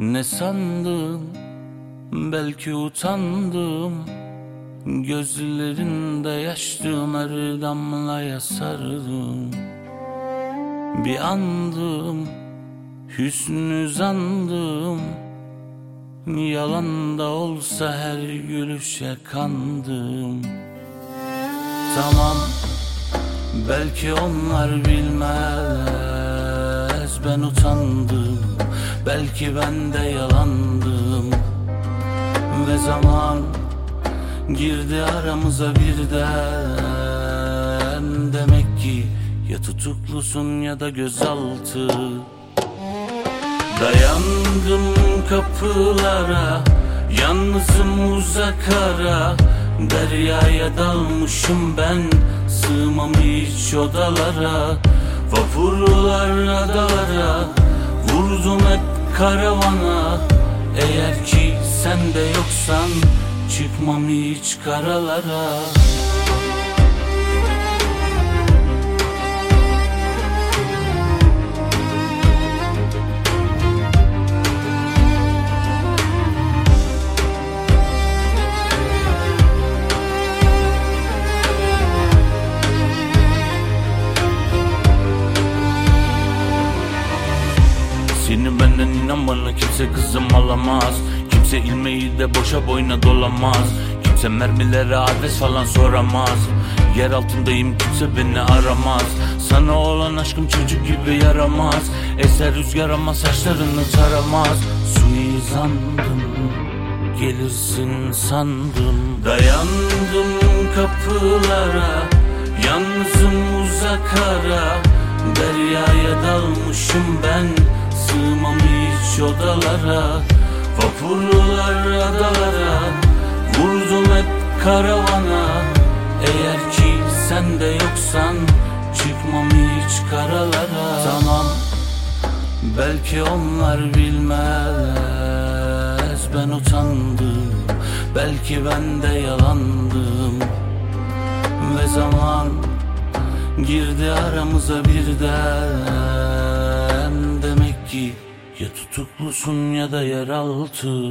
Ne sandım belki utandım. Gözlerinde yaştım her damlaya sardım Bir andım hüsnü zandım. Yalan da olsa her gülüşe kandım. Tamam belki onlar bilmez Ben utandım belki ben de yalandım. Ve zaman girdi aramıza birden. Demek ki ya tutuklusun ya da gözaltı. Dayandım kapılara Yalnızım uzak ara. Deryaya dalmışım ben Sığmam hiç odalara Vapurlar adalara Vurdum hep karavana. Eğer ki sen de yoksan Çıkmam hiç karalara kimse kızım alamaz. Kimse ilmeği de boşa boyuna dolamaz. Kimse mermilere adres falan soramaz. Yer altındayım kimse beni aramaz. Sana olan aşkım çocuk gibi yaramaz. Eser rüzgar ama saçlarını taramaz. Suizandım gelirsin sandım. Dayandım kapılara Yalnızım uzak ara Deryaya dalmışım ben odalara Vapurlar adalara Vurdum hep karavana. Eğer ki sen de yoksan Çıkmam hiç karalara. Tamam Belki onlar bilmez. Ben utandım Belki ben de yalandım. Ve zaman Girdi aramıza birden. Demek ki ya tutuklusun ya da yeraltı.